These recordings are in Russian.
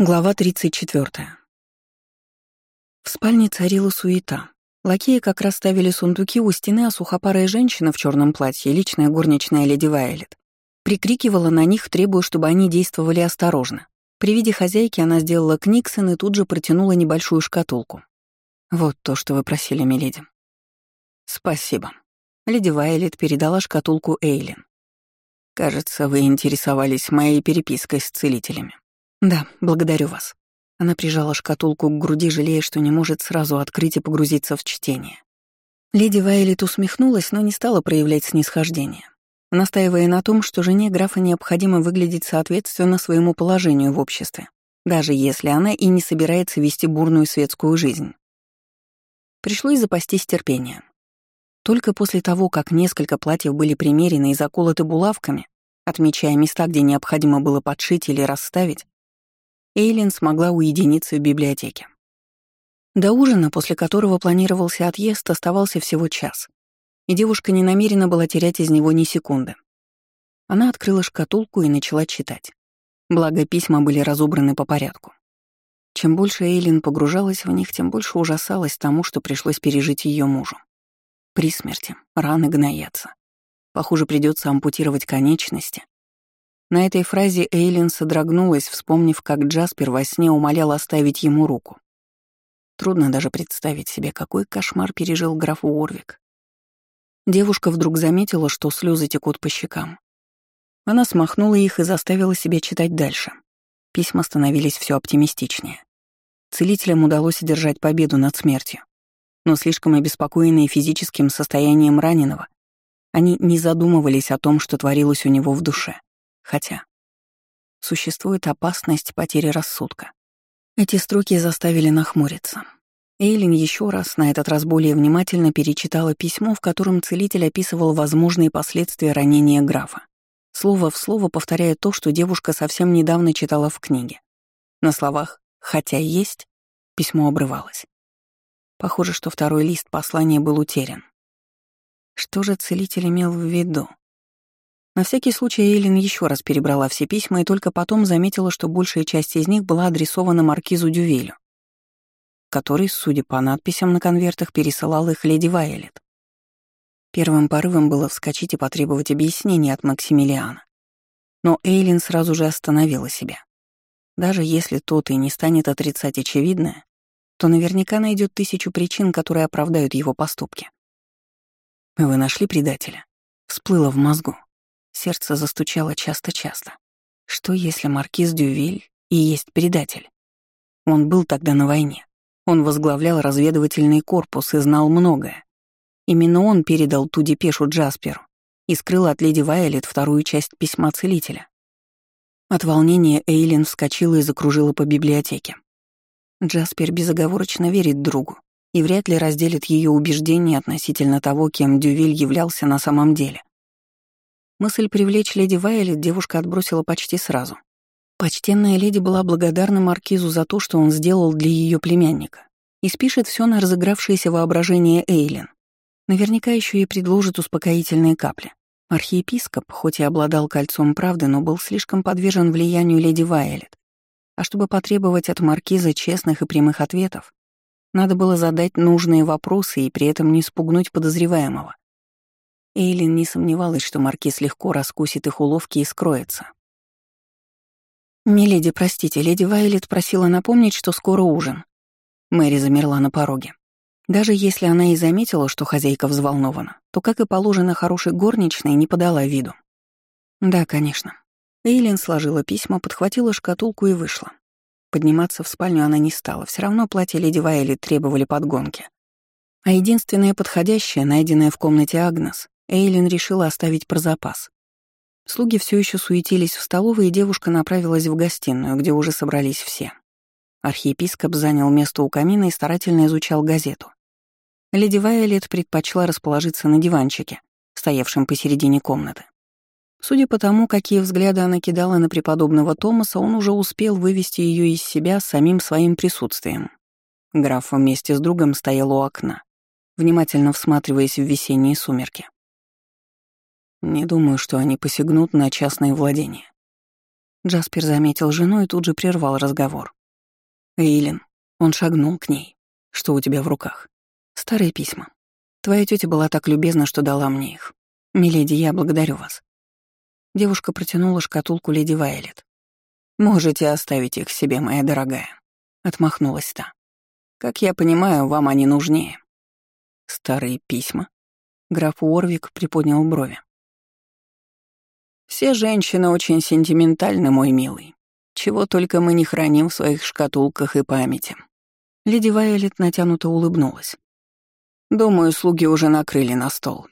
Глава 34. В спальне царила суета. Лакеи как раз ставили сундуки у стены, а сухопарая женщина в черном платье, личная горничная леди Вайлет, прикрикивала на них, требуя, чтобы они действовали осторожно. При виде хозяйки она сделала книксон и тут же протянула небольшую шкатулку. «Вот то, что вы просили, миледи». «Спасибо». Леди Вайлет передала шкатулку Эйлин. «Кажется, вы интересовались моей перепиской с целителями». «Да, благодарю вас». Она прижала шкатулку к груди, жалея, что не может сразу открыть и погрузиться в чтение. Леди Вайлет усмехнулась, но не стала проявлять снисхождение, настаивая на том, что жене графа необходимо выглядеть соответственно своему положению в обществе, даже если она и не собирается вести бурную светскую жизнь. Пришлось запастись терпением. Только после того, как несколько платьев были примерены и заколоты булавками, отмечая места, где необходимо было подшить или расставить, Эйлин смогла уединиться в библиотеке. До ужина, после которого планировался отъезд, оставался всего час, и девушка не намерена была терять из него ни секунды. Она открыла шкатулку и начала читать. Благо, письма были разобраны по порядку. Чем больше Эйлин погружалась в них, тем больше ужасалась тому, что пришлось пережить ее мужу. При смерти раны гноятся. Похоже, придется ампутировать конечности, на этой фразе Эйлин содрогнулась, вспомнив, как Джаспер во сне умолял оставить ему руку. Трудно даже представить себе, какой кошмар пережил граф Уорвик. Девушка вдруг заметила, что слезы текут по щекам. Она смахнула их и заставила себя читать дальше. Письма становились все оптимистичнее. Целителям удалось одержать победу над смертью. Но слишком обеспокоенные физическим состоянием раненого, они не задумывались о том, что творилось у него в душе. Хотя существует опасность потери рассудка. Эти строки заставили нахмуриться. Эйлин еще раз, на этот раз более внимательно, перечитала письмо, в котором целитель описывал возможные последствия ранения графа. Слово в слово повторяя то, что девушка совсем недавно читала в книге. На словах «хотя есть» письмо обрывалось. Похоже, что второй лист послания был утерян. Что же целитель имел в виду? На всякий случай Эйлин еще раз перебрала все письма и только потом заметила, что большая часть из них была адресована маркизу Дювелю, который, судя по надписям на конвертах, пересылал их леди Вайолет. Первым порывом было вскочить и потребовать объяснений от Максимилиана. Но Эйлин сразу же остановила себя. Даже если тот и не станет отрицать очевидное, то наверняка найдет тысячу причин, которые оправдают его поступки. «Вы нашли предателя?» Всплыло в мозгу. Сердце застучало часто-часто. Что если маркиз Дювиль и есть предатель? Он был тогда на войне. Он возглавлял разведывательный корпус и знал многое. Именно он передал ту депешу Джасперу и скрыл от леди Вайолет вторую часть письма целителя. От волнения Эйлин вскочила и закружила по библиотеке. Джаспер безоговорочно верит другу и вряд ли разделит ее убеждения относительно того, кем Дювиль являлся на самом деле. Мысль привлечь леди Вайолет девушка отбросила почти сразу. Почтенная леди была благодарна Маркизу за то, что он сделал для ее племянника, и спишет все на разыгравшееся воображение Эйлин. Наверняка еще и предложит успокоительные капли. Архиепископ, хоть и обладал кольцом правды, но был слишком подвержен влиянию леди Вайолет. А чтобы потребовать от маркиза честных и прямых ответов, надо было задать нужные вопросы и при этом не спугнуть подозреваемого. Эйлин не сомневалась, что Маркиз легко раскусит их уловки и скроется. «Миледи, простите, леди Вайлет просила напомнить, что скоро ужин». Мэри замерла на пороге. Даже если она и заметила, что хозяйка взволнована, то, как и положено хорошей горничной, не подала виду. «Да, конечно». Эйлин сложила письма, подхватила шкатулку и вышла. Подниматься в спальню она не стала, все равно платье леди Вайлет требовали подгонки. А единственное подходящее, найденное в комнате Агнес, Эйлин решила оставить про запас. Слуги все еще суетились в столовой, и девушка направилась в гостиную, где уже собрались все. Архиепископ занял место у камина и старательно изучал газету. Леди Вайолет предпочла расположиться на диванчике, стоявшем посередине комнаты. Судя по тому, какие взгляды она кидала на преподобного Томаса, он уже успел вывести ее из себя самим своим присутствием. Граф вместе с другом стоял у окна, внимательно всматриваясь в весенние сумерки. Не думаю, что они посягнут на частные владения. Джаспер заметил жену и тут же прервал разговор. «Эйлин». Он шагнул к ней. «Что у тебя в руках?» «Старые письма. Твоя тетя была так любезна, что дала мне их. Миледи, я благодарю вас». Девушка протянула шкатулку леди Вайлет. «Можете оставить их себе, моя дорогая», — отмахнулась та. «Как я понимаю, вам они нужнее». «Старые письма?» Граф Уорвик приподнял брови. «Все женщины очень сентиментальны, мой милый. Чего только мы не храним в своих шкатулках и памяти». Леди Вайолет натянуто улыбнулась. «Думаю, слуги уже накрыли на стол.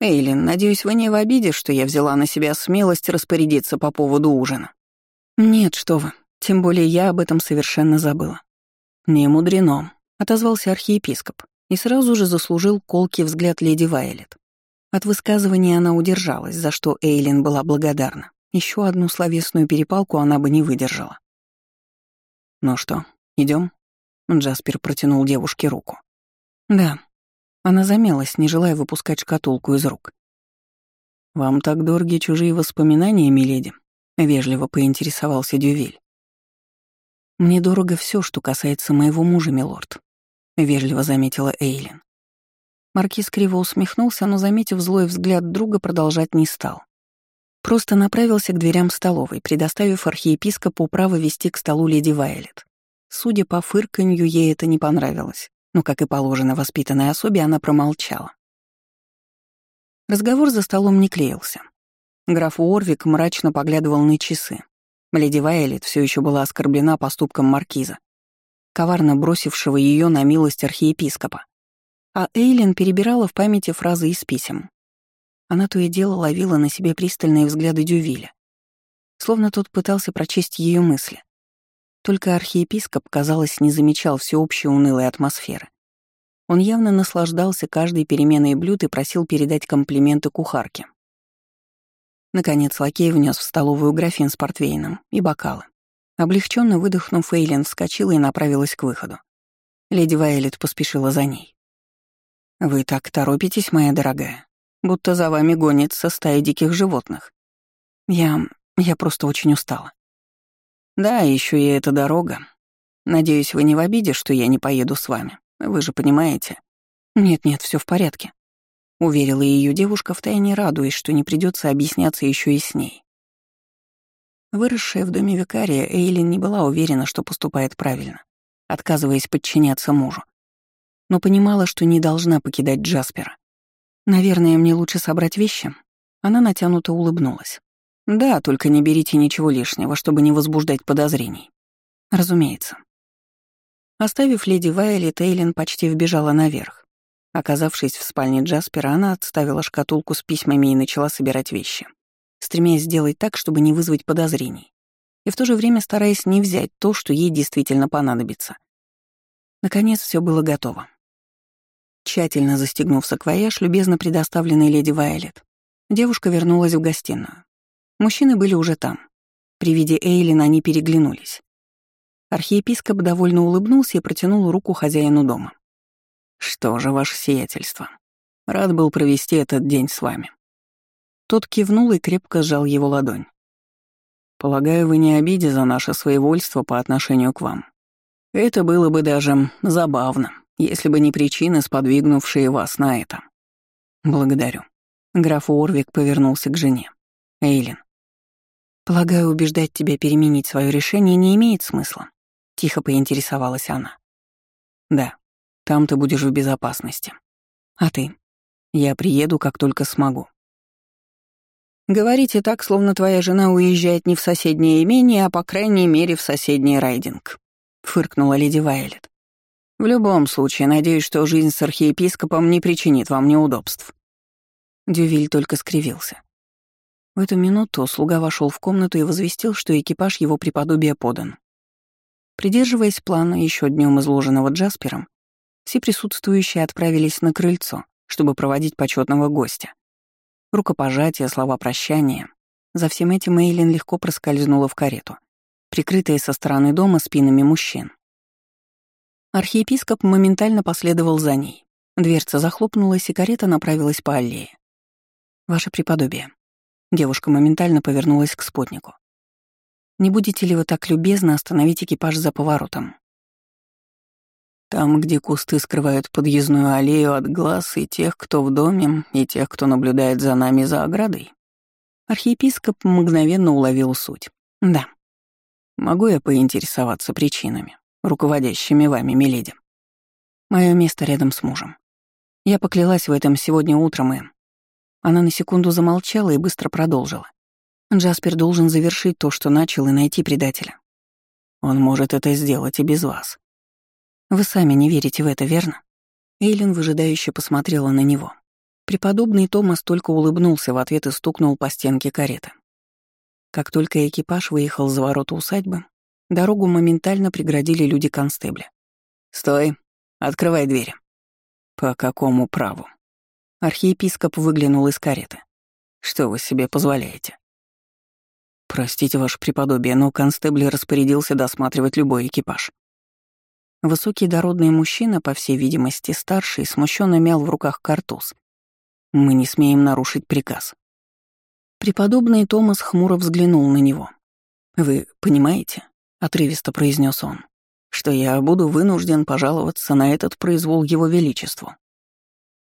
Эйлин, надеюсь, вы не в обиде, что я взяла на себя смелость распорядиться по поводу ужина?» «Нет, что вы. Тем более я об этом совершенно забыла». «Не мудрено», — отозвался архиепископ и сразу же заслужил колкий взгляд леди Вайлет. От высказывания она удержалась, за что Эйлин была благодарна. Еще одну словесную перепалку она бы не выдержала. «Ну что, идем? Джаспер протянул девушке руку. «Да». Она замялась, не желая выпускать шкатулку из рук. «Вам так дороги чужие воспоминания, миледи?» Вежливо поинтересовался Дювиль. «Мне дорого все, что касается моего мужа, милорд», — вежливо заметила Эйлин. Маркиз криво усмехнулся, но, заметив злой взгляд друга, продолжать не стал. Просто направился к дверям столовой, предоставив архиепископу право вести к столу леди Вайлет. Судя по фырканью, ей это не понравилось, но, как и положено воспитанной особе, она промолчала. Разговор за столом не клеился. Граф Уорвик мрачно поглядывал на часы. Леди Вайлет все еще была оскорблена поступком маркиза, коварно бросившего ее на милость архиепископа. А Эйлин перебирала в памяти фразы из писем. Она то и дело ловила на себе пристальные взгляды Дювиля, словно тот пытался прочесть ее мысли. Только архиепископ, казалось, не замечал всеобщей унылой атмосферы. Он явно наслаждался каждой переменой блюд и просил передать комплименты кухарке. Наконец лакей внес в столовую графин с портвейном и бокалы. Облегченно выдохнув, Фейлин вскочила и направилась к выходу. Леди Вайлет поспешила за ней. «Вы так торопитесь, моя дорогая, будто за вами гонится стая диких животных. Я... я просто очень устала. Да, еще и эта дорога. Надеюсь, вы не в обиде, что я не поеду с вами. Вы же понимаете. Нет-нет, все в порядке. Уверила ее девушка, втайне радуясь, что не придется объясняться еще и с ней. Выросшая в доме викария, Эйлин не была уверена, что поступает правильно, отказываясь подчиняться мужу. Но понимала, что не должна покидать Джаспера. «Наверное, мне лучше собрать вещи?» Она натянуто улыбнулась. «Да, только не берите ничего лишнего, чтобы не возбуждать подозрений». «Разумеется». Оставив леди Вайли, Тейлин почти вбежала наверх. Оказавшись в спальне Джаспера, она отставила шкатулку с письмами и начала собирать вещи, стремясь сделать так, чтобы не вызвать подозрений, и в то же время стараясь не взять то, что ей действительно понадобится. Наконец все было готово. Тщательно застегнув саквояж, любезно предоставленный леди Вайлет, девушка вернулась в гостиную. Мужчины были уже там. При виде Эйлин они переглянулись. Архиепископ довольно улыбнулся и протянул руку хозяину дома. «Что же, ваше сиятельство, рад был провести этот день с вами». Тот кивнул и крепко сжал его ладонь. «Полагаю, вы не обиде за наше своевольство по отношению к вам. Это было бы даже забавно, если бы не причины, сподвигнувшие вас на это». «Благодарю». Граф Орвик повернулся к жене. «Эйлин». «Полагаю, убеждать тебя переменить свое решение не имеет смысла», — тихо поинтересовалась она. «Да», там ты будешь в безопасности. А ты? Я приеду, как только смогу. Говорите так, словно твоя жена уезжает не в соседнее имение, а по крайней мере в соседний райдинг», — фыркнула леди Вайлет. «В любом случае, надеюсь, что жизнь с архиепископом не причинит вам неудобств». Дювиль только скривился. В эту минуту слуга вошел в комнату и возвестил, что экипаж его преподобия подан. Придерживаясь плана, еще днем изложенного Джаспером, все присутствующие отправились на крыльцо, чтобы проводить почетного гостя. Рукопожатие, слова прощания. За всем этим Эйлин легко проскользнула в карету, прикрытая со стороны дома спинами мужчин. Архиепископ моментально последовал за ней. Дверца захлопнулась, и карета направилась по аллее. «Ваше преподобие». Девушка моментально повернулась к спутнику. Не будете ли вы так любезно остановить экипаж за поворотом?» Там, где кусты скрывают подъездную аллею от глаз и тех, кто в доме, и тех, кто наблюдает за нами за оградой. Архиепископ мгновенно уловил суть. «Да». «Могу я поинтересоваться причинами, руководящими вами, миледи?» Мое место рядом с мужем. Я поклялась в этом сегодня утром, и...» Она на секунду замолчала и быстро продолжила. Джаспер должен завершить то, что начал, и найти предателя. Он может это сделать и без вас. Вы сами не верите в это, верно? Эйлин выжидающе посмотрела на него. Преподобный Томас только улыбнулся в ответ и стукнул по стенке кареты. Как только экипаж выехал за ворота усадьбы, дорогу моментально преградили люди констебля. «Стой! Открывай двери!» «По какому праву?» Архиепископ выглянул из кареты. «Что вы себе позволяете?» «Простите, ваше преподобие, но констебль распорядился досматривать любой экипаж. Высокий дородный мужчина, по всей видимости старший, смущенно мял в руках картуз. «Мы не смеем нарушить приказ». Преподобный Томас хмуро взглянул на него. «Вы понимаете?» — отрывисто произнес он, «что я буду вынужден пожаловаться на этот произвол его величеству».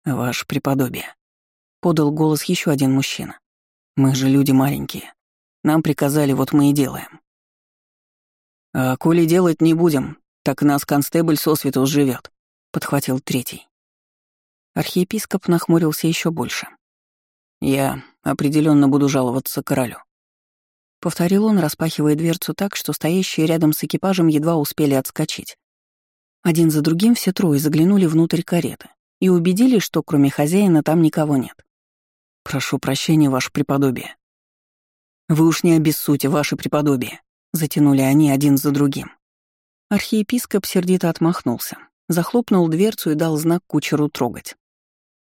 «Ваше преподобие», — подал голос еще один мужчина. «Мы же люди маленькие. Нам приказали, вот мы и делаем». «А коли делать не будем, «Так нас констебль сосвету живет, подхватил третий. Архиепископ нахмурился еще больше. «Я определенно буду жаловаться королю». Повторил он, распахивая дверцу так, что стоящие рядом с экипажем едва успели отскочить. Один за другим все трое заглянули внутрь кареты и убедились, что кроме хозяина там никого нет. «Прошу прощения, ваше преподобие». «Вы уж не обессудьте, ваше преподобие», — затянули они один за другим. Архиепископ сердито отмахнулся, захлопнул дверцу и дал знак кучеру трогать.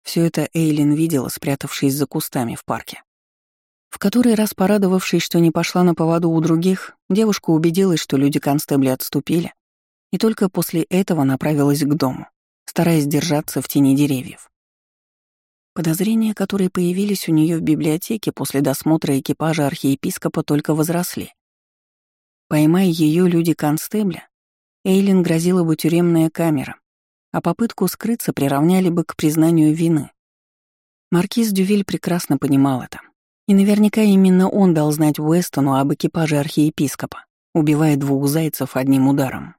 Все это Эйлин видела, спрятавшись за кустами в парке. В который раз порадовавшись, что не пошла на поводу у других, девушка убедилась, что люди констебли отступили, и только после этого направилась к дому, стараясь держаться в тени деревьев. Подозрения, которые появились у нее в библиотеке после досмотра экипажа архиепископа, только возросли. Поймая ее люди констебля, Эйлин грозила бы тюремная камера, а попытку скрыться приравняли бы к признанию вины. Маркиз Дювиль прекрасно понимал это. И наверняка именно он дал знать Уэстону об экипаже архиепископа, убивая двух зайцев одним ударом.